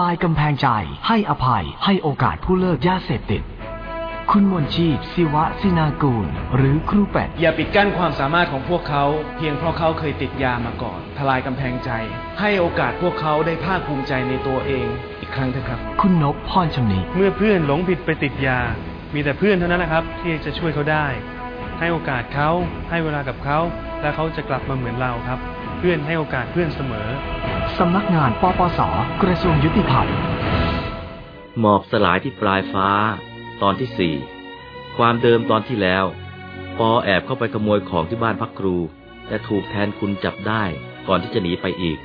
ลายกำแพงใจ ให้อภัย ให้โอกาสผู้เลิกยาเสพติด คุณมนชีพศิวะสินากูล หรือครูเป็ด อย่าปิดกั้นความสามารถของพวกเขา เพียงเพราะเขาเคยติดยามาก่อน ทลายกำแพงใจ ให้โอกาสพวกเขาได้ภาคภูมิใจในตัวเอง อีกครั้งเถอะครับ คุณนพพรชำนิเมื่อเพื่อนหลงผิดไปติดยา มีแต่เพื่อนเท่านั้นแหละครับ ที่จะช่วยเขาได้ ให้โอกาสเขาให้เวลากับเขา และเขาจะกลับมาเหมือนเราครับเพื่อนให้โอกาสเพื่อนเสมอ สำนักงานปปส กระทรวงยุติธรรมหมอกสลายที่ปลายฟ้า ตอนที่สี่ความเดิมตอนที่แล้ว ปอแอบเข้าไปขโมยของที่บ้านพักครู แต่ถูกแทนคุณจับได้ก่อนที่จะหนีไปอีก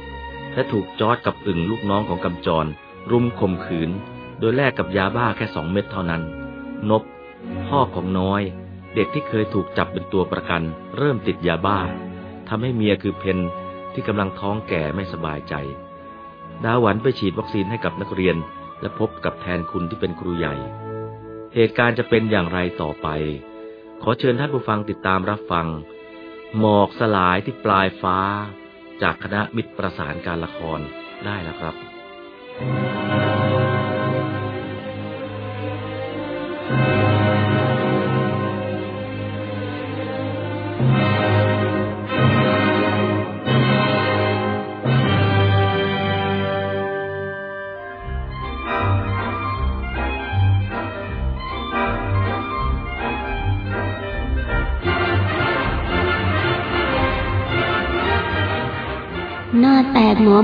และถูกจอดกับอึ่งลูกน้องของกำจร รุมข่มขืน โดยแลกกับยาบ้าแค่สองเม็ดเท่านั้น นบ พ่อของน้อย เด็กที่เคยถูกจับเป็นตัวประกัน เริ่มติดยาบ้าทำให้เมียคือเพน ที่กำลังท้องแก่ไม่สบายใจ ดาหวันไปฉีดวัคซีนให้กับนักเรียน และพบกับแทนคุณที่เป็นครูใหญ่ เหตุการณ์จะเป็นอย่างไรต่อไป ขอเชิญท่านผู้ฟังติดตามรับฟัง หมอกสลายที่ปลายฟ้า จากคณะมิตรประสานการละครได้แล้วครับห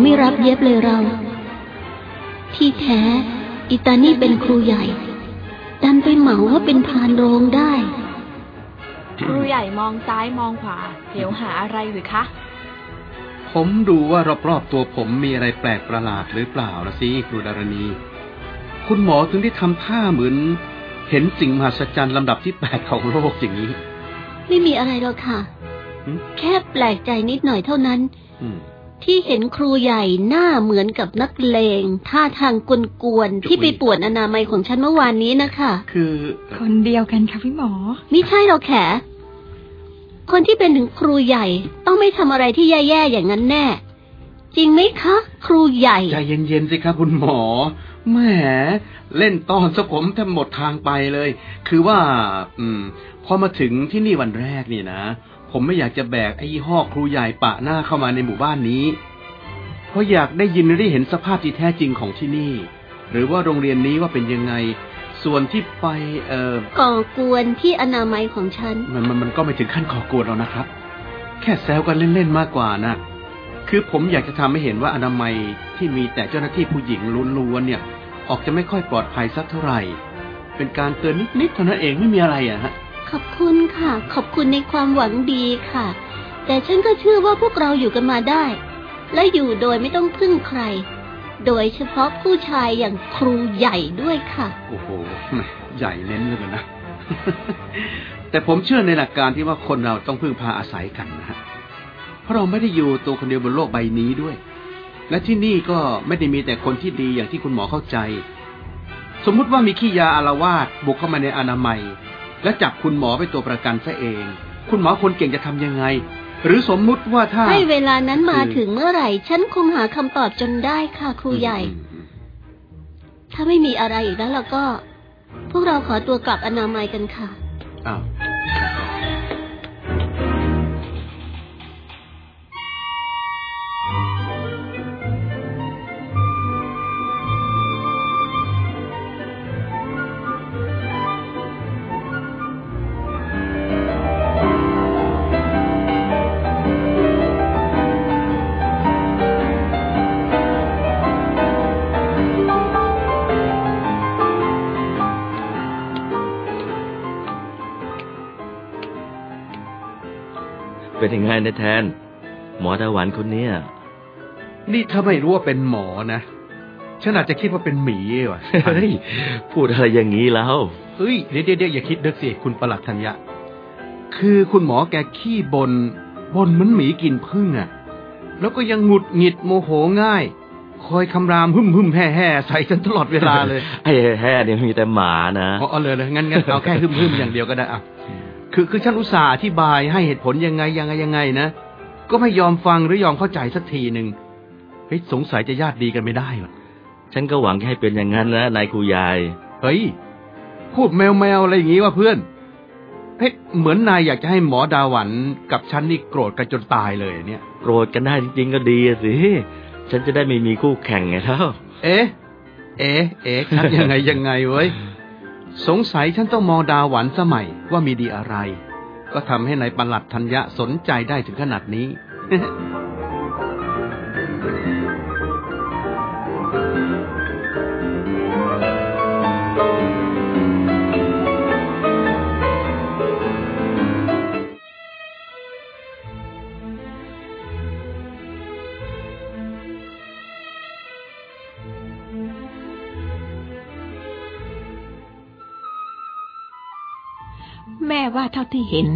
ไม่รับเย็บเลยเรา ที่แท้อิตานี่เป็นครูใหญ่ ดันไปเหมาว่าเป็นพานโรงได้ ครูใหญ่มองซ้ายมองขวาเหลียวหาอะไรหรือคะ ผมดูว่ารอบๆตัวผมมีอะไรแปลกประหลาดหรือเปล่าละสิครูดารณี คุณหมอถึงได้ทำท่าเหมือน เห็นสิ่งมหัศจรรย์ลำดับที่แปดของโลกอย่างนี้ ไม่มีอะไรหรอกค่ะหืมแค่แปลกใจนิดหน่อยเท่านั้นอืม ที่เห็นครูใหญ่หน้าเหมือนกับนักเลงท่าทางกวนๆที่ไปป่วนอนามัยของฉันเมื่อวานนี้นะคะคือคนเดียวกันค่ะพี่หมอไม่ใช่หรอกแขคนที่เป็นถึงครูใหญ่ ต้องไม่ทำอะไรที่แย่ๆอย่างนั้นแน่ จริงไหมคะ ครูใหญ่ใจเย็นๆสิครับคุณหมอแหมเล่นตอนซะผมแทบหมดทางไปเลย คือว่า อืม พอมาถึงที่นี่วันแรกนี่นะ ผมไม่อยากจะแบกไอ้ยี่ห้อครูใหญ่ปะหน้าเข้ามาในหมู่บ้านนี้ เพราะอยากได้ยินและได้เห็นสภาพที่แท้จริงของที่นี่ หรือว่าโรงเรียนนี้ว่าเป็นยังไง ส่วนที่ไป เอ่อก่อกวนที่อนามัยของฉัน มันมันมันก็ไม่ถึงขั้นก่อกวนหรอกนะครับ แค่แซวกันเล่นๆมากกว่านะคือผมอยากจะทำให้เห็นว่าอนามัยที่มีแต่เจ้าหน้าที่ผู้หญิงล้วนๆเนี่ย ออกจะไม่ค่อยปลอดภัยสักเท่าไหร่ เป็นการเตือนนิดๆเท่านั้นเองไม่มีอะไรอะฮะ ขอบคุณค่ะ ขอบคุณในความหวังดีค่ะ แต่ฉันก็เชื่อว่าพวกเราอยู่กันมาได้ และอยู่โดยไม่ต้องพึ่งใคร โดยเฉพาะผู้ชายอย่างครูใหญ่ด้วยค่ะ โอ้โห ใหญ่เน้นเลยนะ แต่ผมเชื่อในหลักการที่ว่าคนเราต้องพึ่งพาอาศัยกันนะฮะเพราะเราไม่ได้อยู่ตัวคนเดียวบนโลกใบนี้ด้วย และที่นี่ก็ไม่ได้มีแต่คนที่ดีอย่างที่คุณหมอเข้าใจ สมมุติว่ามีขี้ยาอารวาสบุกเข้ามาในอนามัย และจับคุณหมอไปนตัวประกันซะเอง คุณหมอคนเก่งจะทำยังไง หรือสมมุติว่าถ้าให้เวลานั้นมาถึงเมื่อไหร่ ฉันคงหาคำตอบจนได้ค่ะครูใหญ่อืมอืมถ้าไม่มีอะไรอีกแล้วเราก็ พวกเราขอตัวกลับอนามัยกันค่ะอ้าว เป็นยังไงนายแทน หมอตะวันคนเนี้ยนี่ถ้าไม่รู้ว่าเป็นหมอนะฉันอาจจะคิดว่าเป็นหมีว่ะเฮ้ยพูดอะไรอย่างนี้แล้วเฮ้ยเดี๋ยวเดี๋ยวเดี๋ยวอย่าคิดดึกสิคุณประหลัดธัญญะ คือคุณหมอแกขี้บนบนเหมือนหมีกินพึ่งอะ แล้วก็ยังหงุดหงิดโมโหง่าย คอยคำรามหึ่มหึ่มแห่แห่ใส่ฉันตลอดเวลาเลยไอ้แห่เนี่ยมีแต่หมานะอ๋อเอาเลยเลยงั้นงั้นเอาแค่หึ่มหึ่มอย่างเดียวก็ได้อะ คือคือฉันอุตส่าห์อธิบายให้เหตุผลยังไงยังไงยังไงนะก็ไม่ยอมฟังหรือยอมเข้าใจสักทีหนึ่งเฮ้ยสงสัยจะญาติดีกันไม่ได้ว่ะฉันก็หวังให้เป็นอย่างนั้นนะนายครูใหญ่เฮ้ย พูดแมวแมวอะไรอย่างงี้วะเพื่อนเฮ้ยเหมือนนายอยากจะให้หมอดาหวันกับฉันนี่โกรธกันจนตายเลยเนี่ย โกรธกันได้จริงๆก็ดีอะสิฉันจะได้ไม่มีคู่แข่งไงแล้วเอ๊ะ เอ๊ะ เอ๊ะครับยังไงยังไงเว้ย สงสัยฉันต้องมองดาหวันสมัยว่ามีดีอะไร ก็ทำให้นายประหลัดธัญญะสนใจได้ถึงขนาดนี้ เท่าที่เห็น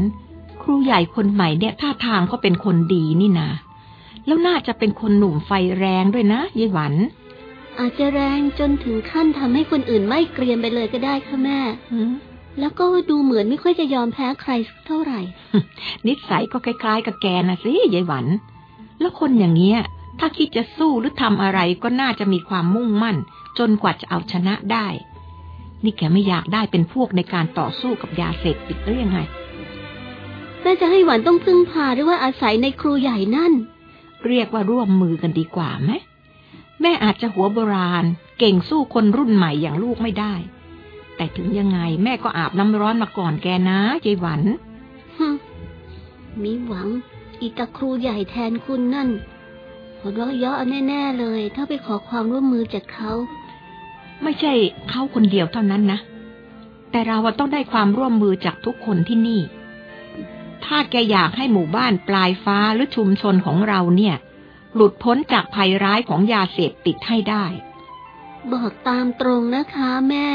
ครูใหญ่คนใหม่เนี่ยท่าทางก็เป็นคนดีนี่นาแล้วน่าจะเป็นคนหนุ่มไฟแรงด้วยนะยายหวัน อาจจะแรงจนถึงขั้นทำให้คนอื่นไม่เกรียมไปเลยก็ได้ค่ะแม่หืมแล้วก็ดูเหมือนไม่ค่อยจะยอมแพ้ใครสักเท่าไหร่ นิสัยก็คล้ายๆกับแกนะสิยายหวัน แล้วคนอย่างเงี้ย ถ้าคิดจะสู้หรือทำอะไรก็น่าจะมีความมุ่งมั่น จนกว่าจะเอาชนะได้ นี่แกไม่อยากได้เป็นพวกในการต่อสู้กับยาเสพติดหรือยังไงแม่จะให้หวานต้องพึ่งพาหรือว่าอาศัยในครูใหญ่นั่น เรียกว่าร่วมมือกันดีกว่าไหมแม่อาจจะหัวโบราณ เก่งสู้คนรุ่นใหม่อย่างลูกไม่ได้ แต่ถึงยังไงแม่ก็อาบน้ำร้อนมาก่อนแกนะยายหวันฮึมมีหวัง อีตาครูใหญ่แทนคุณนั่นหัวเราะเยาะแน่ๆเลย ถ้าไปขอความร่วมมือจากเขา ไม่ใช่เขาคนเดียวเท่านั้นนะ แต่เราต้องได้ความร่วมมือจากทุกคนที่นี่ ถ้าแกอยากให้หมู่บ้านปลายฟ้าหรือชุมชนของเราเนี่ย หลุดพ้นจากภัยร้ายของยาเสพติดให้ได้ บอกตามตรงนะคะแม่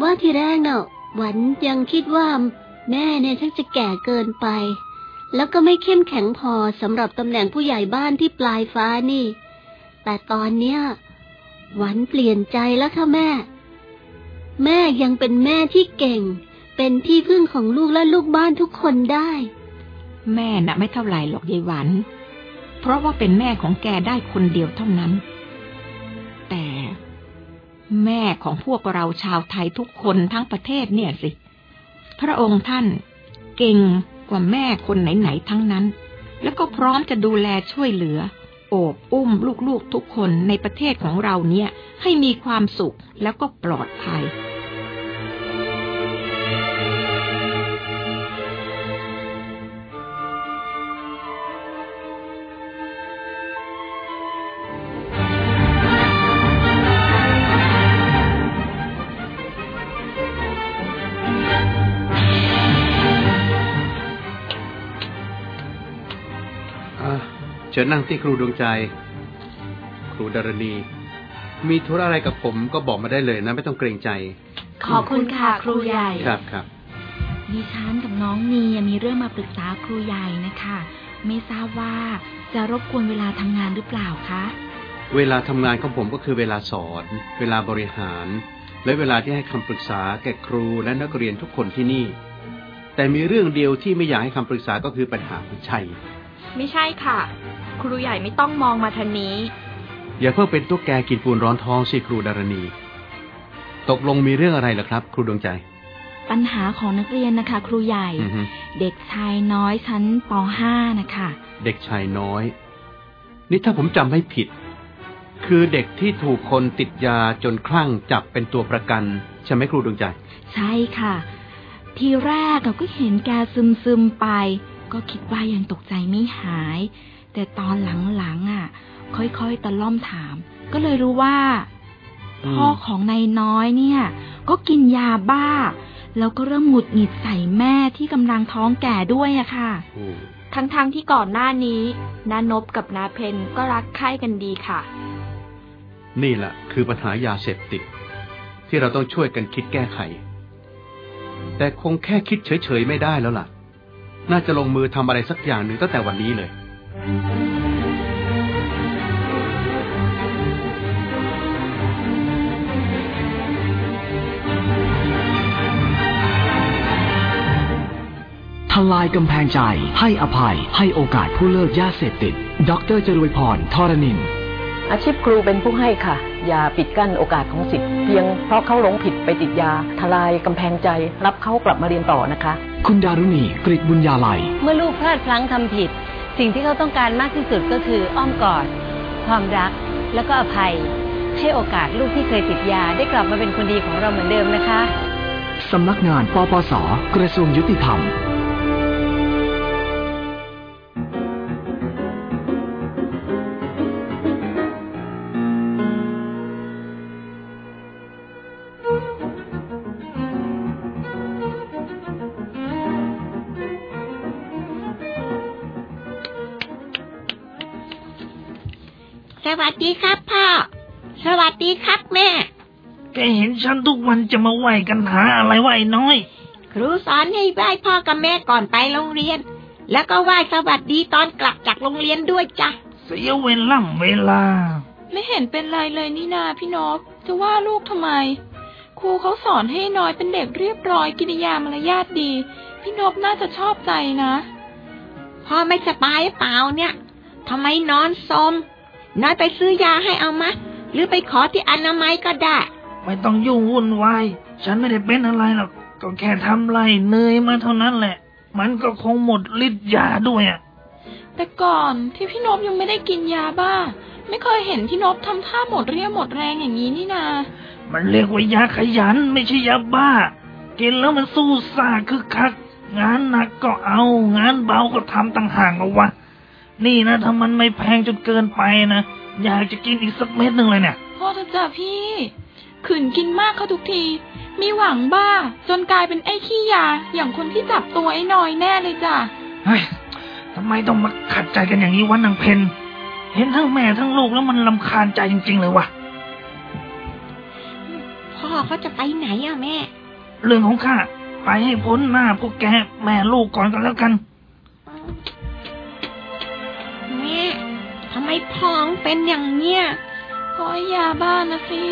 ว่าทีแรกเน่ะหวันยังคิดว่าแม่เนี่ยชักจะแก่เกินไป แล้วก็ไม่เข้มแข็งพอสำหรับตำแหน่งผู้ใหญ่บ้านที่ปลายฟ้านี่ แต่ตอนเนี้ย หวันเปลี่ยนใจแล้วค่ะแม่ แม่ยังเป็นแม่ที่เก่ง เป็นที่พึ่งของลูกและลูกบ้านทุกคนได้ แม่น่ะไม่เท่าไหร่หรอกยายหวัน เพราะว่าเป็นแม่ของแกได้คนเดียวเท่านั้น แต่ แม่ของพวกเราชาวไทยทุกคนทั้งประเทศเนี่ยสิ พระองค์ท่านเก่งกว่าแม่คนไหนๆทั้งนั้น แล้วก็พร้อมจะดูแลช่วยเหลือ โอบอุ้มลูกๆทุกคนในประเทศของเราเนี่ยให้มีความสุขแล้วก็ปลอดภัย ชิญนั่งที่ครูดวงใจ ครูดารณี มีธุระอะไรกับผมก็บอกมาได้เลยนะ ไม่ต้องเกรงใจ ขอบคุณค่ะครูใหญ่ ครับครับดิฉันกับน้องนีมีเรื่องมาปรึกษาครูใหญ่นะคะ ไม่ทราบว่าจะรบกวนเวลาทำงานหรือเปล่าคะ เวลาทำงานของผมก็คือเวลาสอน เวลาบริหาร และเวลาที่ให้คำปรึกษาแก่ครูและนักเรียนทุกคนที่นี่ แต่มีเรื่องเดียวที่ไม่อยากให้คำปรึกษาก็คือปัญหาหัวใจ ไม่ใช่ค่ะ ครูใหญ่ไม่ต้องมองมาทางนี้ อย่าเพิ่งเป็นตุ๊กแกกินปูนร้อนท้องสิครูดารณี ตกลงมีเรื่องอะไรล่ะครับ ครูดวงใจ ปัญหาของนักเรียนนะคะ ครูใหญ่ อือฮึ เด็กชายน้อยชั้นป .5 นะคะ เด็กชายน้อย นี่ถ้าผมจำไม่ผิด คือเด็กที่ถูกคนติดยาจนคลั่งจับเป็นตัวประกัน ใช่ไหมครูดวงใจ ใช่ค่ะ ทีแรกเราก็เห็นแกซึมซึมๆไป ก็คิดว่ายังตกใจไม่หาย แต่ตอนหลังๆอะ ค่อยๆตะล่อมถาม ก็เลยรู้ว่าอืมพ่อของนายน้อยเนี่ย ก็กินยาบ้า แล้วก็เริ่มหงุดหงิดใส่แม่ที่กำลังท้องแก่ด้วยอะค่ะโอ้ทั้งๆทที่ก่อนหน้านี้นานบกับนาเพนก็รักใคร่กันดีค่ะ นี่แหละคือปัญหายาเสพติด ที่เราต้องช่วยกันคิดแก้ไข แต่คงแค่คิดเฉยๆไม่ได้แล้วล่ะ น่าจะลงมือทำอะไรสักอย่างหนึ่งตั้งแต่วันนี้เลย ทลายกำแพงใจ ให้อภัย ให้โอกาสผู้เลิกยาเสพติด ดรจรวยพรทรนิน อาชีพครูเป็นผู้ให้ค่ะ อย่าปิดกั้นโอกาสของสิทธิ์เพียงเพราะเขาหลงผิดไปติดยา ทลายกำแพงใจ รับเขากลับมาเรียนต่อนะคะ คุณดารุณีกริตบุญญาลัย เมื่อลูกพลาดพลั้งทำผิด สิ่งที่เขาต้องการมากที่สุดก็คืออ้อมกอด ความรักแล้วก็อภัย ให้โอกาสลูกที่เคยติดยาได้กลับมาเป็นคนดีของเราเหมือนเดิมนะคะ สำนักงานปปส กระทรวงยุติธรรม วัสดีครับพ่อ สวัสดีครับแม่ แกเห็นฉันทุกวันจะมาไหวกันหาอะไรไหวะไอ้น้อย ครูสอนให้ไหว้พ่อกับแม่ก่อนไปโรงเรียน แล้วก็ไหว้สวัสดีตอนกลับจากโรงเรียนด้วยจ้ะ เสียเวลาเวลา ไม่เห็นเป็นไรเลยนี่นาพี่นพจะว่าลูกทำไม ครูเขาสอนให้น้อยเป็นเด็กเรียบร้อยกิริยามารยาทดี พี่นพน่าจะชอบใจนะพ่อไม่สบายหรือเปล่าเนี่ยทำไมนอนสม น้อยไปซื้อยาให้เอามาหรือไปขอที่อนามัยก็ได้ ไม่ต้องยุ่งวุ่นวาย ฉันไม่ได้เป็นอะไรหรอก ก็แค่ทำไรเนยมาเท่านั้นแหละ มันก็คงหมดฤทธิ์ยาด้วยอะ แต่ก่อนที่พี่นพยังไม่ได้กินยาบ้า ไม่เคยเห็นพี่นพทำท่าหมดเรี่ยวหมดแรงอย่างนี้นี่นา มันเรียกว่ายาขยันไม่ใช่ยาบ้า กินแล้วมันสู้ซ่าคือคัก งานหนักก็เอา งานเบาก็ทำต่างหากเอาวะ นี่นะถ้ามันไม่แพงจนเกินไปนะอยากจะกินอีกสักเม็ดหนึ่งเลยเนี่ยพ่อเถอะจ้ะพี่ขืนกินมากเข้าทุกที มีหวังบ้า จนกลายเป็นไอ้ขี้ยา อย่างคนที่จับตัวไอ้น้อยแน่เลยจ้ะเฮ้ยทำไมต้องมาขัดใจกันอย่างนี้วะนางเพนเห็นทั้งแม่ทั้งลูกแล้วมันลำคาญใจจริง ๆ เลยวะพ่อเขาจะไปไหนอะแม่ เรื่องของข้าไปให้พ้นหน้าพวกแกแม่ลูกก่อนกันแล้วกัน แม่ทำไมพ้องเป็นอย่างเนี้ยเพราะไอ้ยาบ้านะสิ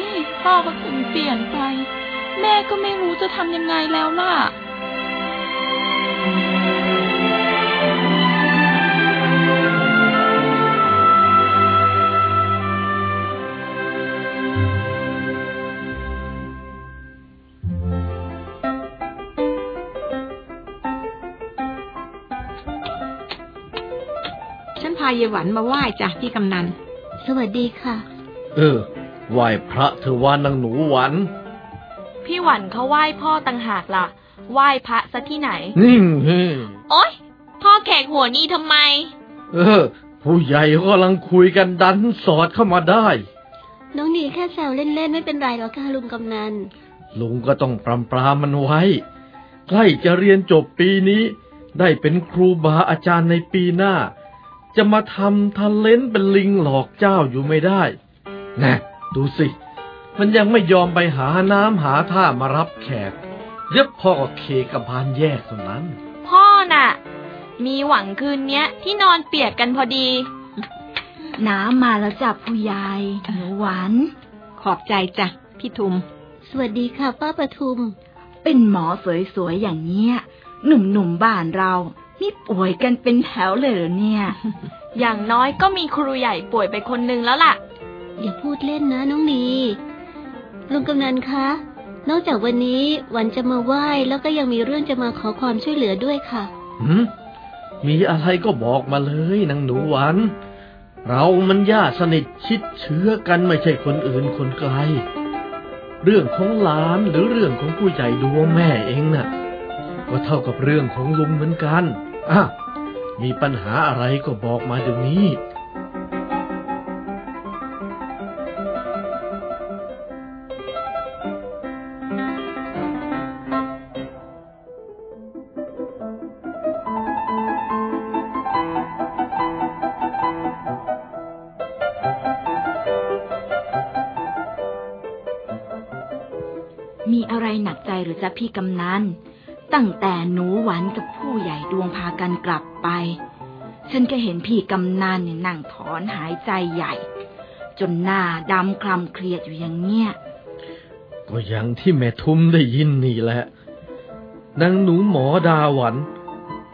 พ่อก็ถึงเปลี่ยนไป แม่ก็ไม่รู้จะทำยังไงแล้วล่ะายายหวันมาไหว้จ้ะพี่กำนัน สวัสดีค่ะ เออ ไหว้พระเธอว่านางหนูหวัน พี่หวันเขาไหว้พ่อต่างหากล่ะ ไหว้พระซะที่ไหน นิ่งเฮ้โอ๊ย พ่อแขกหัวนี่ทำไม เออ ผู้ใหญ่เขากำลังคุยกันดันสอดเข้ามาได้ น้องหนีแค่แซวเล่นๆไม่เป็นไรหรอกค่ะลุงกำนัน ลุงก็ต้องปรำปรามมันไว้ ใกล้จะเรียนจบปีนี้ ได้เป็นครูบาอาจารย์ในปีหน้า จจะมาทำทะเลนเป็นลิงหลอกเจ้าอยู่ไม่ได้ นะ ดูสิ มันยังไม่ยอมไปหาน้ำหาท่ามารับแขก เย็บพ่อก็เคกับบานแยกตรงนั้น พ่อน่ะ มีหวังคืนเนี้ย ที่นอนเปียกกันพอดี น้ำมาแล้วจ้ะผู้ใหญ่หนูหวาน ขอบใจจ้ะพี่ทุม สวัสดีค่ะป้าปทุม เป็นหมอสวยๆอย่างเนี้ยหนุ่มๆบ้านเรา นี่ป่วยกันเป็นแถวเลยเหรอเนี่ย อย่างน้อยก็มีครูใหญ่ป่วยไปคนนึงแล้วล่ะ อย่าพูดเล่นนะน้องนีลุงกำนันคะ นอกจากวันนี้วันจะมาไหว้แล้วก็ยังมีเรื่องจะมาขอความช่วยเหลือด้วยค่ะหืมมีอะไรก็บอกมาเลยนางหนูหวานเรามันญาติสนิทชิดเชื้อกันไม่ใช่คนอื่นคนไกล เรื่องของหลานหรือเรื่องของผู้ใหญ่ดวงแม่เองน่ะ ก็เท่ากับเรื่องของลุงเหมือนกัน อะมีปัญหาอะไรก็บอกมาเดี๋ยวนี้ มีอะไรหนักใจหรือจ๊ะพี่กำนันตั้งแต่หนูหวันกับ ดวงพากันกลับไป ฉันก็เห็นพี่กำนันเนี่ยนั่งถอนหายใจใหญ่ จนหน้าดำคลำเครียดอยู่อย่างเงี้ย ก็อย่างที่แม่ทุมได้ยินนี่แหละ นางหนูหมอดาหวัน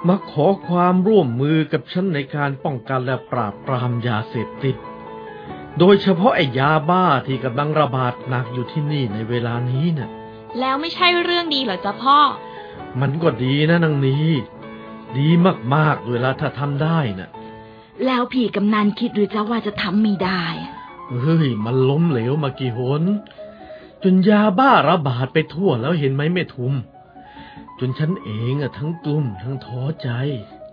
มาขอความร่วมมือกับฉันในการป้องกันและปราบปรามยาเสพติด โดยเฉพาะไอ้ยาบ้าที่กำลังระบาดหนักอยู่ที่นี่ในเวลานี้น่ะ แล้วไม่ใช่เรื่องดีเหรอจ๊ะพ่อ มันก็ดีนะนางนี้ ดีมากๆเวลาถ้าทำได้น่ะ แล้วพี่กำนันคิดหรือจ๊ะว่าจะทำไม่ได้เฮ้ย มันล้มเหลวมากี่หน จนยาบ้าระบาดไปทั่วแล้วเห็นไหมแม่ทุม จนฉันเองอะทั้งกลุ้มทั้งท้อใจ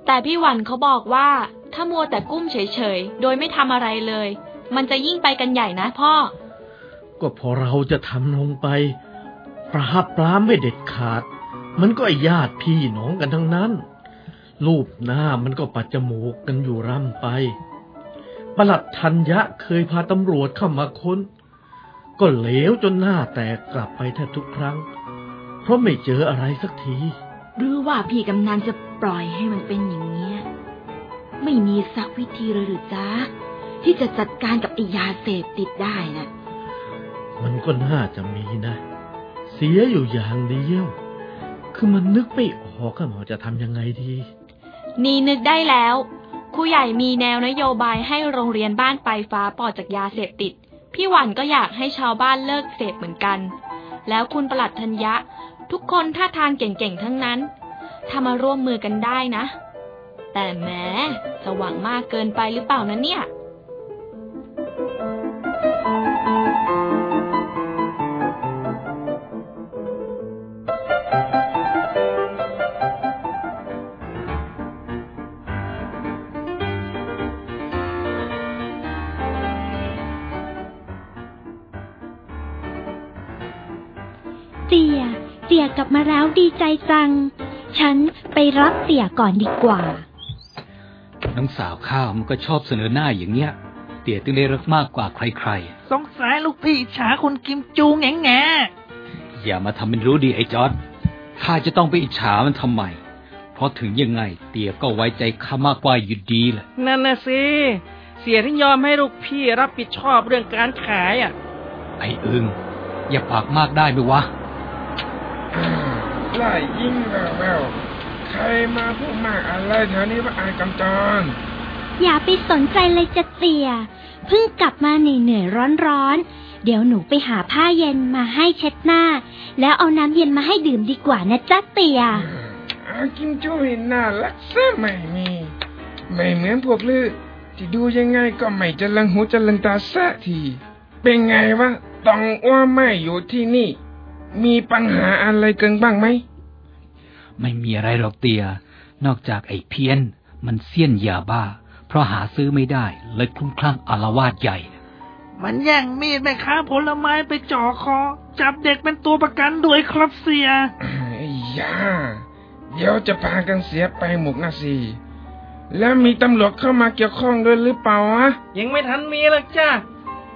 แต่พี่หวันเขาบอกว่า ถ้ามัวแต่กุ้มเฉยๆ โดยไม่ทำอะไรเลย มันจะยิ่งไปกันใหญ่นะพ่อ ก็พอเราจะทำลงไปปราบปรามไม่เด็ดขาด มันก็ไอญาติพี่น้องกันทั้งนั้น รูปหน้ามันก็ปัดจมูกกันอยู่ร่ำไป ประหลัดธัญญะเคยพาตำรวจเข้ามาค้น ก็เหลวจนหน้าแตกกลับไปแทบทุกครั้ง เพราะไม่เจออะไรสักที หรือว่าพี่กำนันจะปล่อยให้มันเป็นอย่างเนี้ย ไม่มีสักวิธีเลยหรือจ๊ะที่จะจัดการกับไอ้ยาเสพติดได้นะมันก็น่าจะมีนะ เสียอยู่อย่างเดียว คือมันนึกไม่ออกอะหมอจะทำยังไงดี นี่นึกได้แล้วครูใหญ่มีแนวนโยบายให้โรงเรียนบ้านปลายฟ้าปลอดจากยาเสพติด พี่หวันก็อยากให้ชาวบ้านเลิกเสพเหมือนกัน แล้วคุณประหลัดธัญญะ ทุกคนท่าทางเก่งๆทั้งนั้น ถ้ามาร่วมมือกันได้นะ แต่แม้จะหวังมากเกินไปหรือเปล่านะเนี่ย ดีใจจัง ฉันไปรับเตี่ยก่อนดีกว่า น้องสาวข้าวมันก็ชอบเสนอหน้าอย่างเงี้ย เตี๋ยตึงได้รักมากกว่าใครสงสัยลูกพี่อิจฉาคุณกิมจูงแง่แง่ๆอย่ามาทำเป็นรู้ดีไอ้จอร์ดข้าจะต้องไปอิจฉามันทำไม เพราะถึงยังไง เตี๋ยก็ไว้ใจข้ามากกว่าอยู่ดีแหละ นั่นน่ะสิเสียที่ยอมให้ลูกพี่รับผิดชอบเรื่องการขายอะ ไอ้อึงอย่าปากมากได้ไหมวะ ไล่ยิงแววแววใครมาพูดมากอะไรแถวนี้ว่าอายกำจร อย่าไปสนใจเลยจะเตี่ยเพิ่งกลับมาเหนื่อยๆร้อนๆเดี๋ยวหนูไปหาผ้าเย็นมาให้เช็ดหน้า แล้วเอาน้ำเย็นมาให้ดื่มดีกว่านะจ๊ะเตี่ยอากิมจูเห็นหน้ารักซะไม่มี ไม่เหมือนพวกลือที่ดูยังไงก็ไม่จะลังหูจะลังตาสักที เป็นไงวะต้องว่าไม่อยู่ที่นี่ มีปัญหาอะไรกันบ้างไหม ไม่มีอะไรหรอกเตีย นอกจากไอ้เพี้ยน มันเสี้ยนยาบ้า เพราะหาซื้อไม่ได้ เลยคลุ้มคลั่งอาละวาดใหญ่ มันแย่งมีดแม่ค้าผลไม้ไปจ่อคอ จับเด็กเป็นตัวประกันด้วยครับเสียไอ้ยาเดี๋ยวจะพากันเสียไปหมกนะสิแล้วมีตำรวจเข้ามาเกี่ยวข้องด้วยหรือเปล่าวะยังไม่ทันมีหรอกจ้า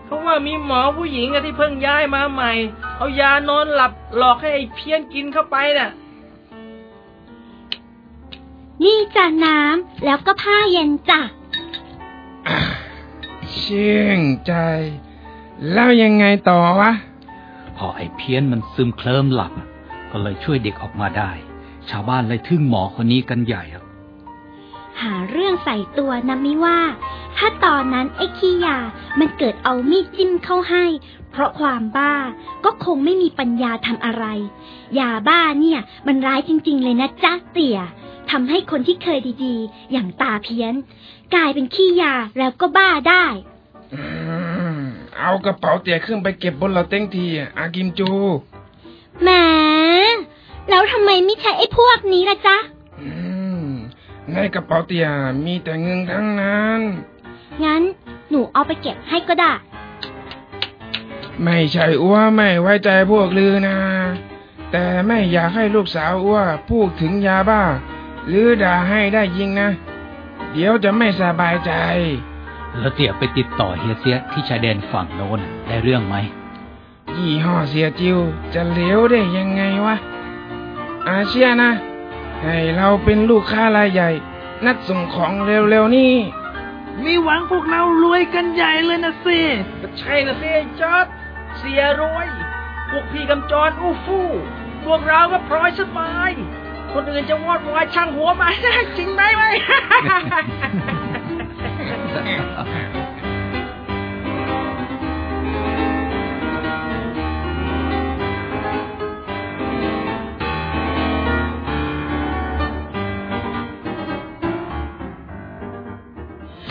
เขาว่ามีหมอผู้หญิงอะที่เพิ่งย้ายมาใหม่ เอายานอนหลับหลอกให้ไอ้เพี้ยนกินเข้าไปน่ะ นี่จ้ะน้ำแล้วก็ผ้าเย็นจ้ะชื่นใจ แล้วยังไงต่อวะ พอไอ้เพี้ยนมันซึมเคลิ้มหลับ ก็เลยช่วยเด็กออกมาได้ ชาวบ้านเลยทึ่งหมอคนนี้กันใหญ่ครับ หาเรื่องใส่ตัวนะมิว่า ถ้าตอนนั้นไอ้ขี้ยา มันเกิดเอามีดจิ้มเข้าให้ เพราะความบ้าก็คงไม่มีปัญญาทำอะไร ยาบ้าเนี่ย มันร้ายจริง ๆ เลยนะจ๊ะเตี่ย ทำให้คนที่เคยดีๆ อย่างตาเพี้ยน กลายเป็นขี้ยาแล้วก็บ้าได้อืมเอากระเป๋าเตี่ยขึ้นไปเก็บบนเราเต้งทีอะอากิมจูแหมแล้วทำไมไม่ใช่ไอ้พวกนี้ล่ะจ๊ะอืมในกระเป๋าเตี่ยมีแต่เงินทั้งนั้น งั้นหนูเอาไปเก็บให้ก็ได้ ไม่ใช่อ้วไม่ไว้ใจพวกลือนะ แต่ไม่อยากให้ลูกสาวอ้วพูดถึงยาบ้า หรือด่าให้ได้ยิงนะ เดี๋ยวจะไม่สบายใจ แล้วเตี่ยไปติดต่อเฮียเสียที่ชายแดนฝั่งโน้นได้เรื่องไหมยี่ห้อเสียจิวจะเหลวได้ยังไงวะ อาเชียนะ ให้เราเป็นลูกค้ารายใหญ่ นัดส่งของเร็วๆนี่มีหวังพวกเรารวยกันใหญ่เลยนะสิก็ใช่นะสิไอ้จอดเสียรวย พวกพี่กำจรอู้ฟู่ พวกเราก็พลอยสบาย คนอื่นจะวอดวายช่างหัวไหมจริงไหมไหม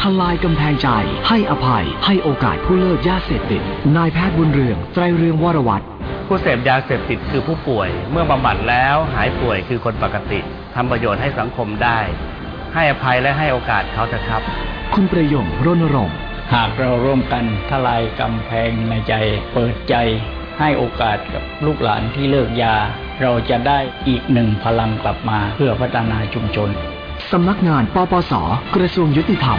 ทลายกำแพงใจ ให้อภัย ให้โอกาสผู้เลิกยาเสพติด นายแพทย์บุญเรือง ไตรเรืองวรวัตร ผู้เสพยาเสพติดคือผู้ป่วย เมื่อบำบัดแล้วหายป่วยคือคนปกติทำประโยชน์ให้สังคมได้ ให้อภัยและให้โอกาสเขาเถอะครับ คุณประยงรณรงค์หากเราร่วมกันทลายกำแพงในใจ เปิดใจ ให้โอกาสกับลูกหลานที่เลิกยา เราจะได้อีกหนึ่งพลังกลับมาเพื่อพัฒนาชุมชนสำนักงานปปส กระทรวงยุติธรรม